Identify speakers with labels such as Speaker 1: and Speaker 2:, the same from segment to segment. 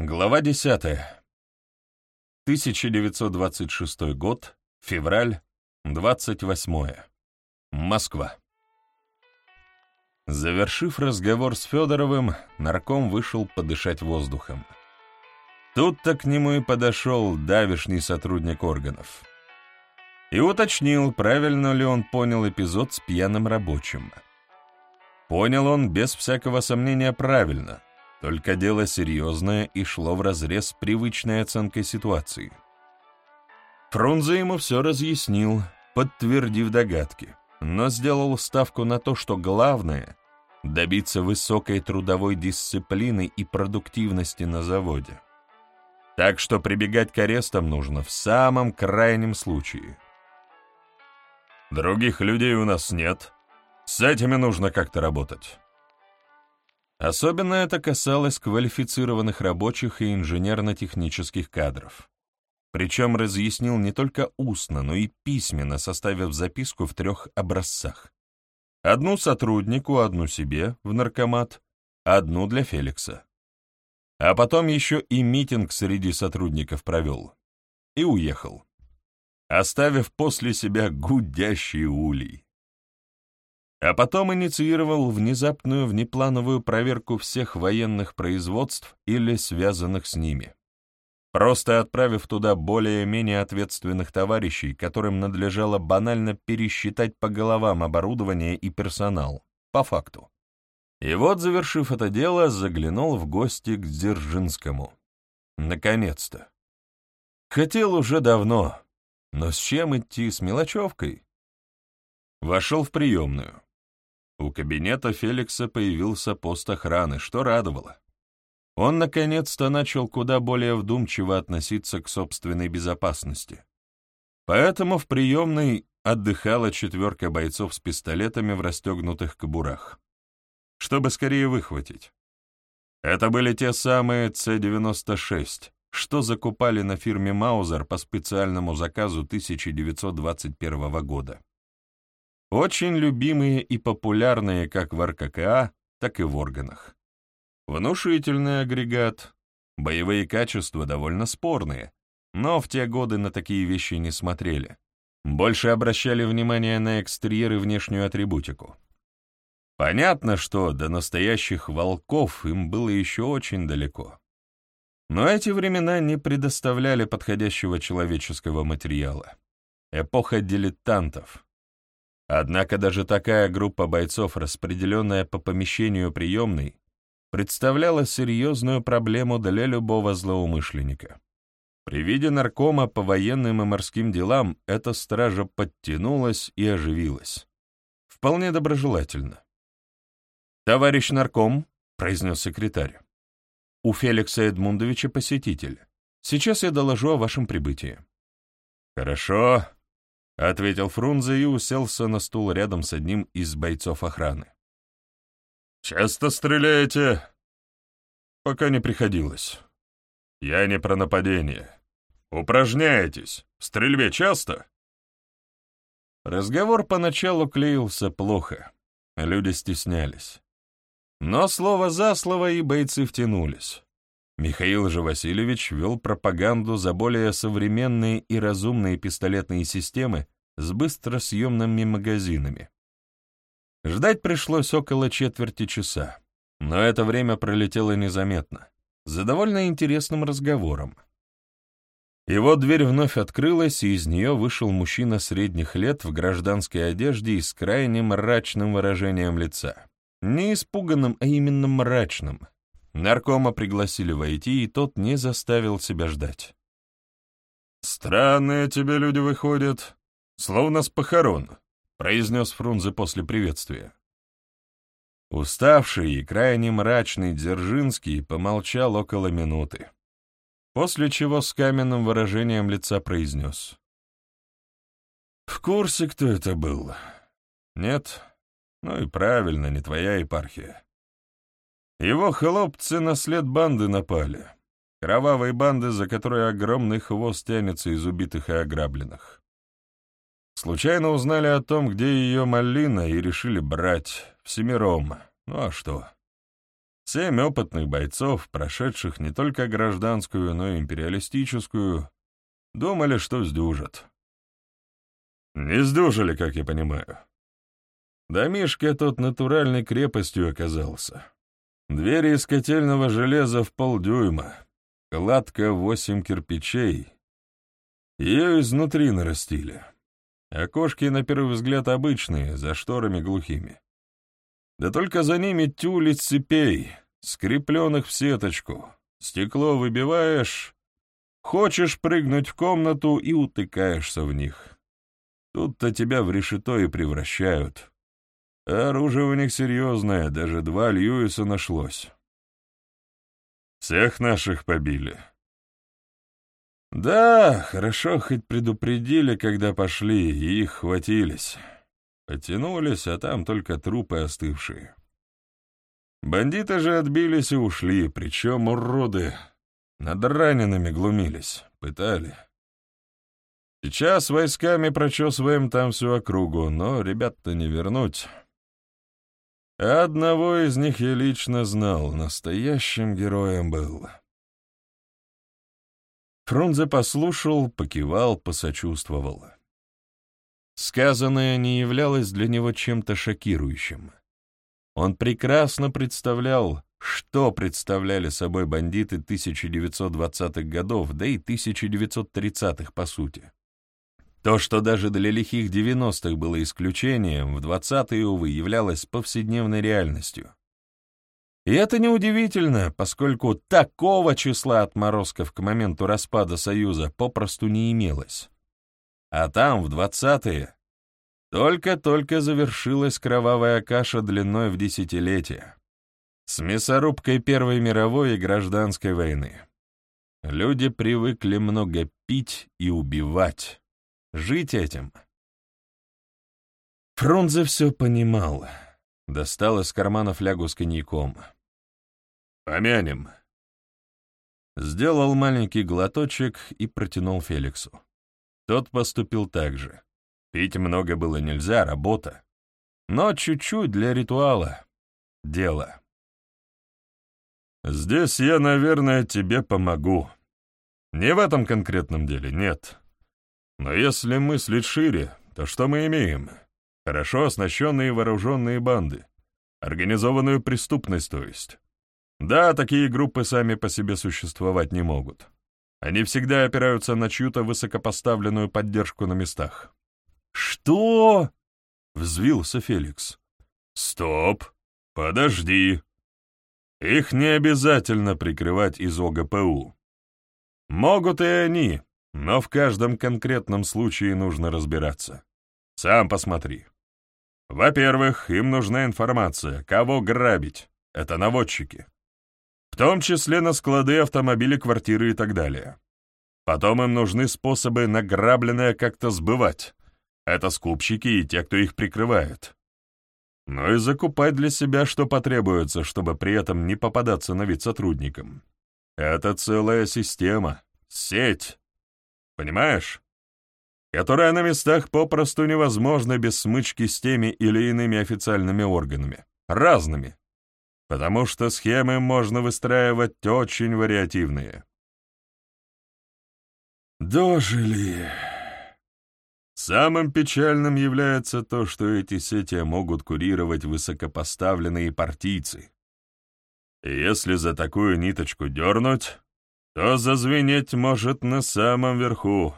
Speaker 1: Глава 10. 1926 год, февраль, 28. Москва. Завершив разговор с Федоровым, нарком вышел подышать воздухом. Тут-то к нему и подошел давишний сотрудник органов. И уточнил, правильно ли он понял эпизод с пьяным рабочим. Понял он без всякого сомнения правильно — только дело серьезное и шло вразрез с привычной оценкой ситуации. Фрунзе ему все разъяснил, подтвердив догадки, но сделал ставку на то, что главное — добиться высокой трудовой дисциплины и продуктивности на заводе. Так что прибегать к арестам нужно в самом крайнем случае. Других людей у нас нет. С этими нужно как-то работать. Особенно это касалось квалифицированных рабочих и инженерно-технических кадров. Причем разъяснил не только устно, но и письменно, составив записку в трех образцах. Одну сотруднику, одну себе, в наркомат, одну для Феликса. А потом еще и митинг среди сотрудников провел. И уехал, оставив после себя гудящий улей а потом инициировал внезапную внеплановую проверку всех военных производств или связанных с ними, просто отправив туда более-менее ответственных товарищей, которым надлежало банально пересчитать по головам оборудование и персонал, по факту. И вот, завершив это дело, заглянул в гости к Дзержинскому. Наконец-то. Хотел уже давно, но с чем идти, с мелочевкой? Вошел в приемную. У кабинета Феликса появился пост охраны, что радовало. Он наконец-то начал куда более вдумчиво относиться к собственной безопасности. Поэтому в приемной отдыхала четверка бойцов с пистолетами в расстегнутых кобурах, чтобы скорее выхватить. Это были те самые С-96, что закупали на фирме «Маузер» по специальному заказу 1921 года. Очень любимые и популярные как в РККА, так и в органах. Внушительный агрегат, боевые качества довольно спорные, но в те годы на такие вещи не смотрели. Больше обращали внимание на экстерьер и внешнюю атрибутику. Понятно, что до настоящих волков им было еще очень далеко. Но эти времена не предоставляли подходящего человеческого материала. Эпоха дилетантов — Однако даже такая группа бойцов, распределенная по помещению приемной, представляла серьезную проблему для любого злоумышленника. При виде наркома по военным и морским делам эта стража подтянулась и оживилась. Вполне доброжелательно. «Товарищ нарком», — произнес секретарь, — «у Феликса Эдмундовича посетитель. Сейчас я доложу о вашем прибытии». «Хорошо», — ответил Фрунзе и уселся на стул рядом с одним из бойцов охраны. «Часто стреляете?» «Пока не приходилось. Я не про нападение. Упражняетесь? В стрельбе часто?» Разговор поначалу клеился плохо, люди стеснялись. Но слово за слово и бойцы втянулись. Михаил же Васильевич вел пропаганду за более современные и разумные пистолетные системы с быстросъемными магазинами. Ждать пришлось около четверти часа, но это время пролетело незаметно, за довольно интересным разговором. И вот дверь вновь открылась, и из нее вышел мужчина средних лет в гражданской одежде и с крайне мрачным выражением лица. Не испуганным, а именно мрачным — Наркома пригласили войти, и тот не заставил себя ждать. «Странные тебе люди выходят, словно с похорон», — произнес Фрунзе после приветствия. Уставший и крайне мрачный Дзержинский помолчал около минуты, после чего с каменным выражением лица произнес. «В курсе, кто это был?» «Нет? Ну и правильно, не твоя епархия. Его хлопцы на след банды напали. Кровавой банды, за которой огромный хвост тянется из убитых и ограбленных. Случайно узнали о том, где ее малина, и решили брать, всемиром. Ну а что? Семь опытных бойцов, прошедших не только гражданскую, но и империалистическую, думали, что сдюжат. Не сдюжили, как я понимаю. Домишка тот натуральной крепостью оказался. Двери из котельного железа в полдюйма, кладка восемь кирпичей. Ее изнутри нарастили. Окошки, на первый взгляд, обычные, за шторами глухими. Да только за ними тюли цепей, скрепленных в сеточку. Стекло выбиваешь, хочешь прыгнуть в комнату и утыкаешься в них. Тут-то тебя в решето и превращают. Оружие у них серьезное, даже два Льюиса нашлось. Всех наших побили. Да, хорошо хоть предупредили, когда пошли, и их хватились. Потянулись, а там только трупы остывшие. Бандиты же отбились и ушли, причем уроды над ранеными глумились, пытали. Сейчас войсками прочесываем там всю округу, но ребят-то не вернуть. Одного из них я лично знал, настоящим героем был. Фрунзе послушал, покивал, посочувствовал. Сказанное не являлось для него чем-то шокирующим. Он прекрасно представлял, что представляли собой бандиты 1920-х годов, да и 1930-х по сути. То, что даже для лихих 90-х было исключением, в 20-е, увы, являлось повседневной реальностью. И это неудивительно, поскольку такого числа отморозков к моменту распада Союза попросту не имелось. А там, в 20-е, только-только завершилась кровавая каша длиной в десятилетия. С мясорубкой Первой мировой и гражданской войны. Люди привыкли много пить и убивать жить этим. Фрунзе все понимал. Достал из кармана флягу с коньяком. «Помянем». Сделал маленький глоточек и протянул Феликсу. Тот поступил так же. Пить много было нельзя, работа. Но чуть-чуть для ритуала. Дело. «Здесь я, наверное, тебе помогу. Не в этом конкретном деле, нет. Но если мыслить шире, то что мы имеем? Хорошо оснащенные вооруженные банды. Организованную преступность, то есть. Да, такие группы сами по себе существовать не могут. Они всегда опираются на чью-то высокопоставленную поддержку на местах. «Что?» — взвился Феликс. «Стоп! Подожди! Их не обязательно прикрывать из ОГПУ. Могут и они, но в каждом конкретном случае нужно разбираться. Сам посмотри. Во-первых, им нужна информация, кого грабить. Это наводчики. В том числе на склады, автомобили, квартиры и так далее. Потом им нужны способы награбленное как-то сбывать. Это скупщики и те, кто их прикрывает. Ну и закупать для себя, что потребуется, чтобы при этом не попадаться на вид сотрудникам. Это целая система, сеть, Понимаешь? Которая на местах попросту невозможна без смычки с теми или иными официальными органами. Разными. Потому что схемы можно выстраивать очень вариативные. Дожили. Самым печальным является то, что эти сети могут курировать высокопоставленные партийцы. И если за такую ниточку дернуть, то зазвенеть может на самом верху.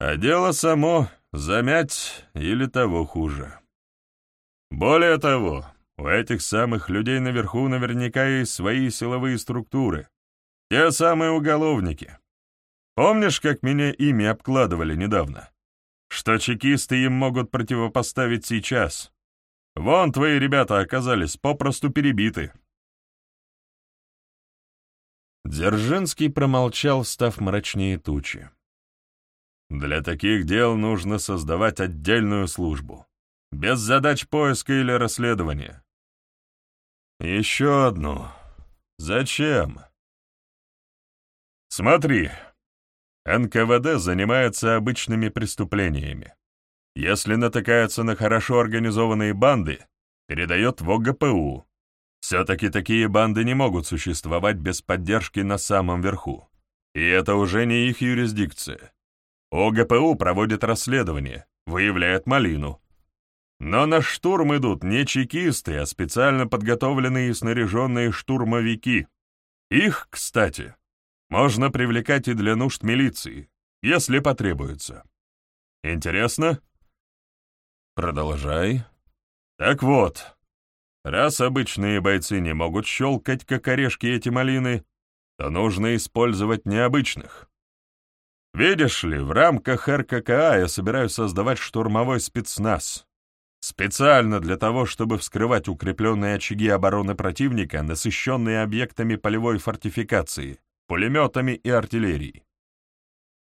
Speaker 1: А дело само замять или того хуже. Более того, у этих самых людей наверху наверняка есть свои силовые структуры, те самые уголовники. Помнишь, как меня ими обкладывали недавно? Что чекисты им могут противопоставить сейчас? Вон твои ребята оказались попросту перебиты. Дзержинский промолчал, став мрачнее тучи. «Для таких дел нужно создавать отдельную службу, без задач поиска или расследования. Еще одну. Зачем? Смотри, НКВД занимается обычными преступлениями. Если натыкается на хорошо организованные банды, передает в ОГПУ. Все-таки такие банды не могут существовать без поддержки на самом верху. И это уже не их юрисдикция. ОГПУ проводит расследование, выявляет малину. Но на штурм идут не чекисты, а специально подготовленные и снаряженные штурмовики. Их, кстати, можно привлекать и для нужд милиции, если потребуется. Интересно? Продолжай. Так вот, раз обычные бойцы не могут щелкать, как орешки эти малины, то нужно использовать необычных. Видишь ли, в рамках РККА я собираюсь создавать штурмовой спецназ. Специально для того, чтобы вскрывать укрепленные очаги обороны противника, насыщенные объектами полевой фортификации, пулеметами и артиллерией.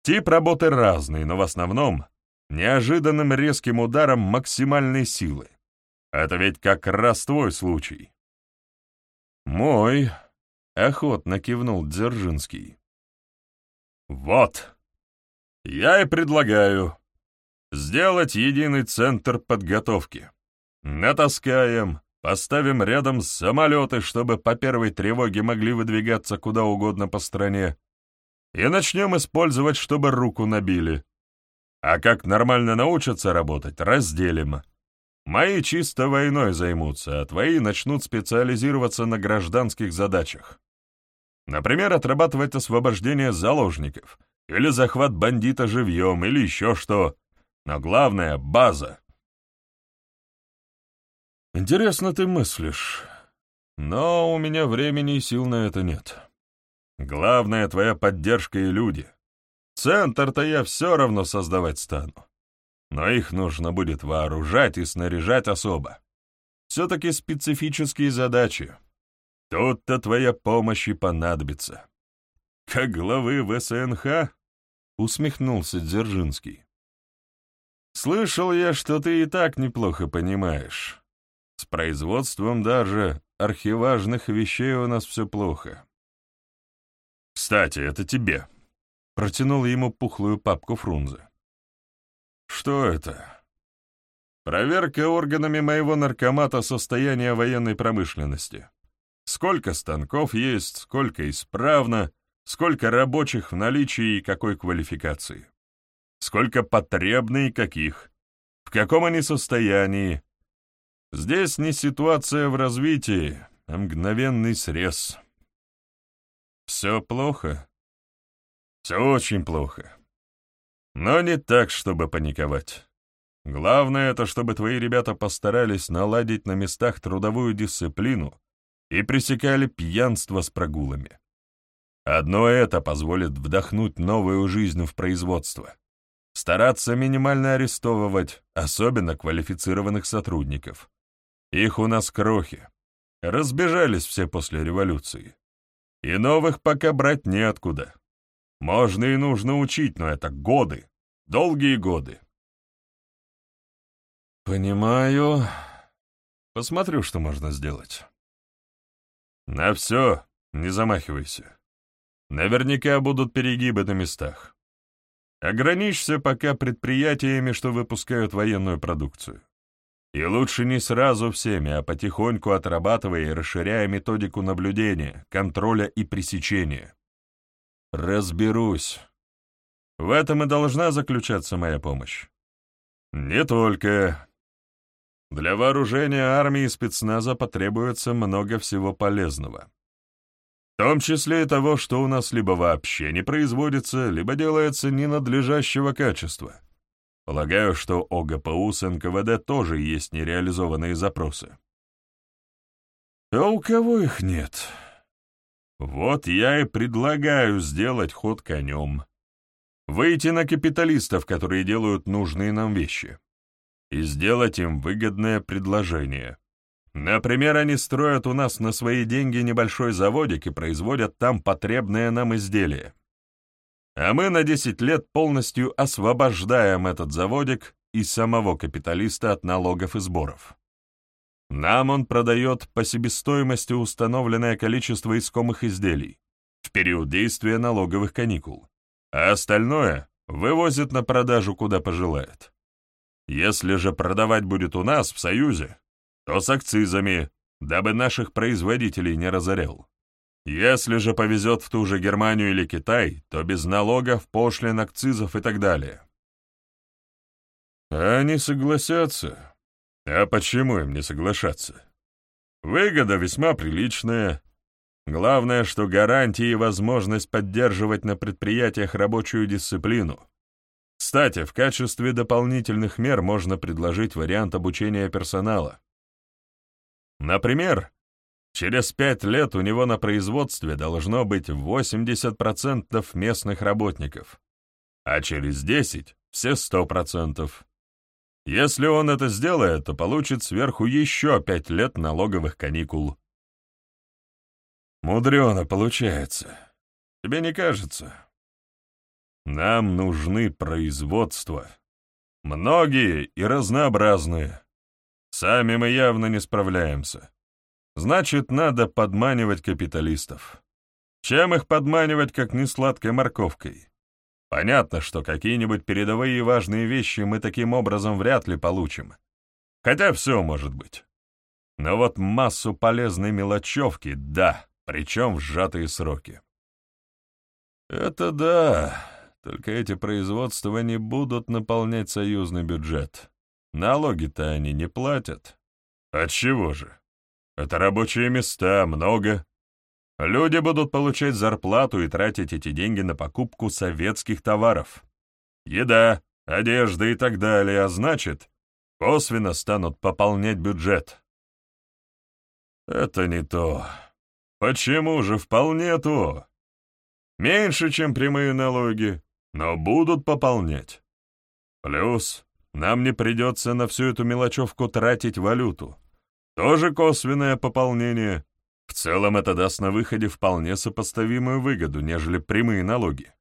Speaker 1: Тип работы разный, но в основном неожиданным резким ударом максимальной силы. Это ведь как раз твой случай. Мой, — охотно кивнул Дзержинский. Вот. Я и предлагаю сделать единый центр подготовки. Натаскаем, поставим рядом самолеты, чтобы по первой тревоге могли выдвигаться куда угодно по стране, и начнем использовать, чтобы руку набили. А как нормально научатся работать, разделим. Мои чисто войной займутся, а твои начнут специализироваться на гражданских задачах. Например, отрабатывать освобождение заложников — или захват бандита живьем, или еще что. Но главное — база. Интересно ты мыслишь, но у меня времени и сил на это нет. Главное — твоя поддержка и люди. Центр-то я все равно создавать стану. Но их нужно будет вооружать и снаряжать особо. Все-таки специфические задачи. Тут-то твоя помощь и понадобится. Как главы ВСНХ — усмехнулся Дзержинский. «Слышал я, что ты и так неплохо понимаешь. С производством даже архиважных вещей у нас все плохо». «Кстати, это тебе», — протянул ему пухлую папку Фрунзе. «Что это?» «Проверка органами моего наркомата состояния военной промышленности. Сколько станков есть, сколько исправно, сколько рабочих в наличии и какой квалификации, сколько потребны и каких, в каком они состоянии. Здесь не ситуация в развитии, а мгновенный срез. Все плохо? Все очень плохо. Но не так, чтобы паниковать. Главное это, чтобы твои ребята постарались наладить на местах трудовую дисциплину и пресекали пьянство с прогулами. Одно это позволит вдохнуть новую жизнь в производство. Стараться минимально арестовывать, особенно квалифицированных сотрудников. Их у нас крохи. Разбежались все после революции. И новых пока брать неоткуда. Можно и нужно учить, но это годы, долгие годы. Понимаю. Посмотрю, что можно сделать. На все, не замахивайся. Наверняка будут перегибы на местах. Ограничься пока предприятиями, что выпускают военную продукцию. И лучше не сразу всеми, а потихоньку отрабатывая и расширяя методику наблюдения, контроля и пресечения. Разберусь. В этом и должна заключаться моя помощь. Не только. Для вооружения армии и спецназа потребуется много всего полезного. В том числе и того, что у нас либо вообще не производится, либо делается ненадлежащего качества. Полагаю, что ОГПУ с НКВД тоже есть нереализованные запросы. А у кого их нет? Вот я и предлагаю сделать ход конем. Выйти на капиталистов, которые делают нужные нам вещи, и сделать им выгодное предложение. Например, они строят у нас на свои деньги небольшой заводик и производят там потребные нам изделия. А мы на 10 лет полностью освобождаем этот заводик и самого капиталиста от налогов и сборов. Нам он продает по себестоимости установленное количество искомых изделий в период действия налоговых каникул, а остальное вывозит на продажу куда пожелает. Если же продавать будет у нас, в Союзе, то с акцизами, дабы наших производителей не разорял. Если же повезет в ту же Германию или Китай, то без налогов, пошлин, акцизов и так далее. Они согласятся. А почему им не соглашаться? Выгода весьма приличная. Главное, что гарантии и возможность поддерживать на предприятиях рабочую дисциплину. Кстати, в качестве дополнительных мер можно предложить вариант обучения персонала. Например, через пять лет у него на производстве должно быть 80% местных работников, а через 10 — все 100%. Если он это сделает, то получит сверху еще пять лет налоговых каникул. Мудрено получается. Тебе не кажется? Нам нужны производства. Многие и разнообразные. Сами мы явно не справляемся. Значит, надо подманивать капиталистов. Чем их подманивать, как не сладкой морковкой? Понятно, что какие-нибудь передовые важные вещи мы таким образом вряд ли получим. Хотя все может быть. Но вот массу полезной мелочевки — да, причем в сжатые сроки. Это да, только эти производства не будут наполнять союзный бюджет. Налоги-то они не платят. Отчего же? Это рабочие места, много. Люди будут получать зарплату и тратить эти деньги на покупку советских товаров. Еда, одежда и так далее, а значит, косвенно станут пополнять бюджет. Это не то. Почему же вполне то? Меньше, чем прямые налоги, но будут пополнять. Плюс нам не придется на всю эту мелочевку тратить валюту. Тоже косвенное пополнение. В целом это даст на выходе вполне сопоставимую выгоду, нежели прямые налоги.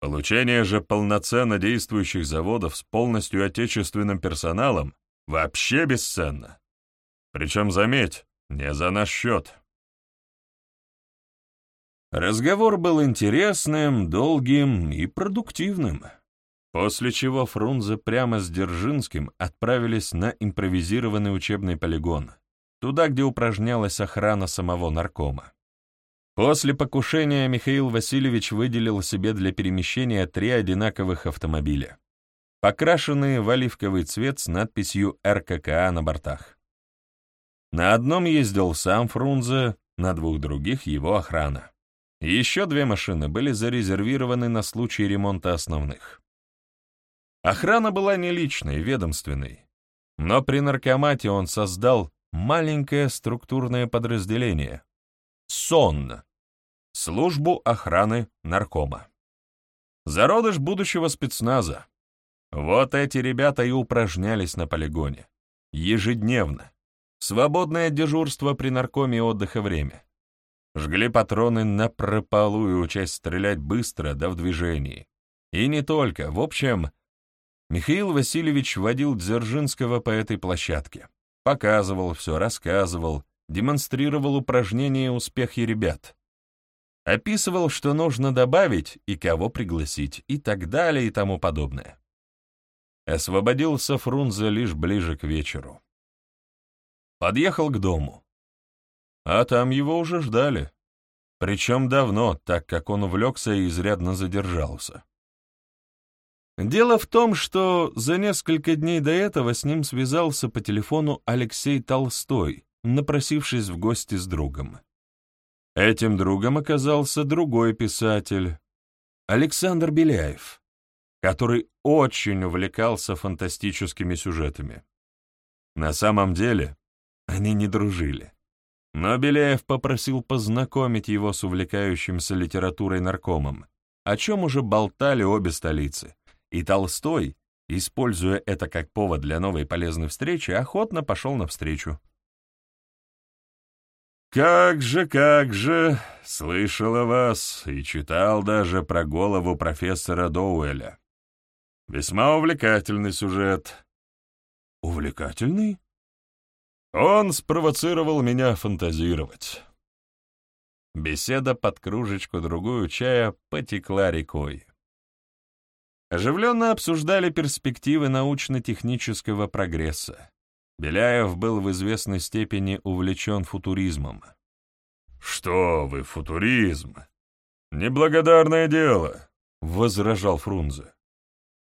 Speaker 1: Получение же полноценно действующих заводов с полностью отечественным персоналом вообще бесценно. Причем, заметь, не за наш счет. Разговор был интересным, долгим и продуктивным, после чего Фрунзе прямо с Дзержинским отправились на импровизированный учебный полигон, туда, где упражнялась охрана самого наркома. После покушения Михаил Васильевич выделил себе для перемещения три одинаковых автомобиля, покрашенные в оливковый цвет с надписью РККА на бортах. На одном ездил сам Фрунзе, на двух других — его охрана. Еще две машины были зарезервированы на случай ремонта основных. Охрана была не личной, ведомственной, но при наркомате он создал маленькое структурное подразделение — СОН — службу охраны наркома. Зародыш будущего спецназа. Вот эти ребята и упражнялись на полигоне. Ежедневно. Свободное дежурство при наркоме отдыха время. Жгли патроны на прополую, учась стрелять быстро, да в движении. И не только. В общем, Михаил Васильевич водил Дзержинского по этой площадке. Показывал все, рассказывал, демонстрировал упражнения и успехи ребят. Описывал, что нужно добавить и кого пригласить, и так далее, и тому подобное. Освободился Фрунзе лишь ближе к вечеру. Подъехал к дому. А там его уже ждали. Причем давно, так как он увлекся и изрядно задержался. Дело в том, что за несколько дней до этого с ним связался по телефону Алексей Толстой, напросившись в гости с другом. Этим другом оказался другой писатель, Александр Беляев, который очень увлекался фантастическими сюжетами. На самом деле они не дружили. Но Беляев попросил познакомить его с увлекающимся литературой наркомом, о чем уже болтали обе столицы, и Толстой, используя это как повод для новой полезной встречи, охотно пошел навстречу. «Как же, как же, слышал о вас и читал даже про голову профессора Доуэля. Весьма увлекательный сюжет». «Увлекательный?» Он спровоцировал меня фантазировать. Беседа под кружечку-другую чая потекла рекой. Оживленно обсуждали перспективы научно-технического прогресса. Беляев был в известной степени увлечен футуризмом. «Что вы, футуризм? Неблагодарное дело», — возражал Фрунзе.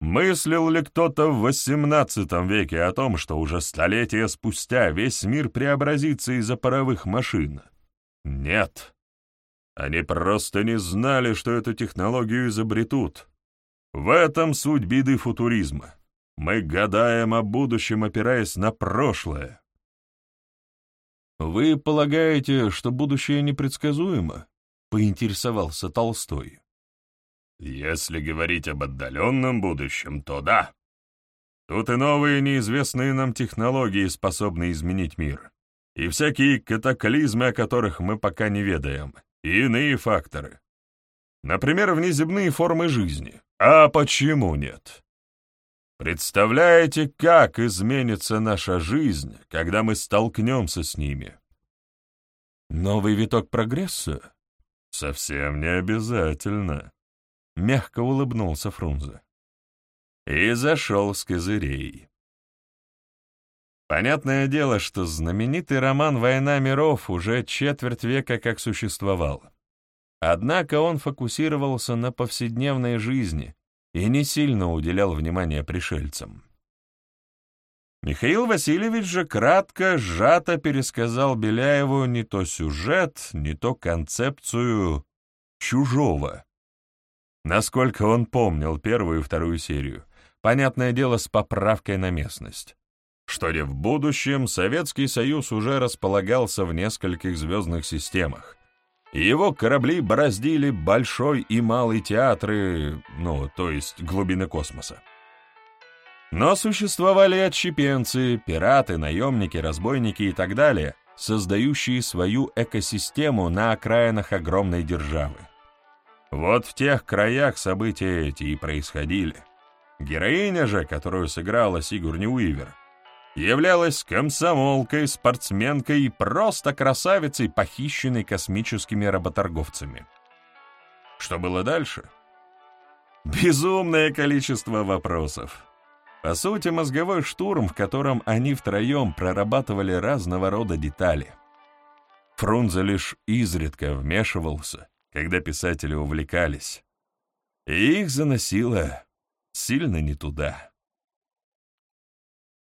Speaker 1: Мыслил ли кто-то в XVIII веке о том, что уже столетия спустя весь мир преобразится из-за паровых машин? Нет. Они просто не знали, что эту технологию изобретут. В этом суть беды футуризма. Мы гадаем о будущем, опираясь на прошлое. «Вы полагаете, что будущее непредсказуемо?» — поинтересовался Толстой. Если говорить об отдаленном будущем, то да. Тут и новые неизвестные нам технологии способны изменить мир, и всякие катаклизмы, о которых мы пока не ведаем, и иные факторы. Например, внеземные формы жизни. А почему нет? Представляете, как изменится наша жизнь, когда мы столкнемся с ними? Новый виток прогресса? Совсем не обязательно. — мягко улыбнулся Фрунзе. И зашел с козырей. Понятное дело, что знаменитый роман «Война миров» уже четверть века как существовал. Однако он фокусировался на повседневной жизни и не сильно уделял внимания пришельцам. Михаил Васильевич же кратко, сжато пересказал Беляеву не то сюжет, не то концепцию чужого, Насколько он помнил первую и вторую серию, понятное дело с поправкой на местность. Что ли в будущем Советский Союз уже располагался в нескольких звездных системах, его корабли бороздили большой и малый театры, ну, то есть глубины космоса. Но существовали отщепенцы, пираты, наемники, разбойники и так далее, создающие свою экосистему на окраинах огромной державы. Вот в тех краях события эти и происходили. Героиня же, которую сыграла Сигурни Уивер, являлась комсомолкой, спортсменкой и просто красавицей, похищенной космическими работорговцами. Что было дальше? Безумное количество вопросов. По сути, мозговой штурм, в котором они втроем прорабатывали разного рода детали. Фрунзе лишь изредка вмешивался, когда писатели увлекались, и их заносило сильно не туда.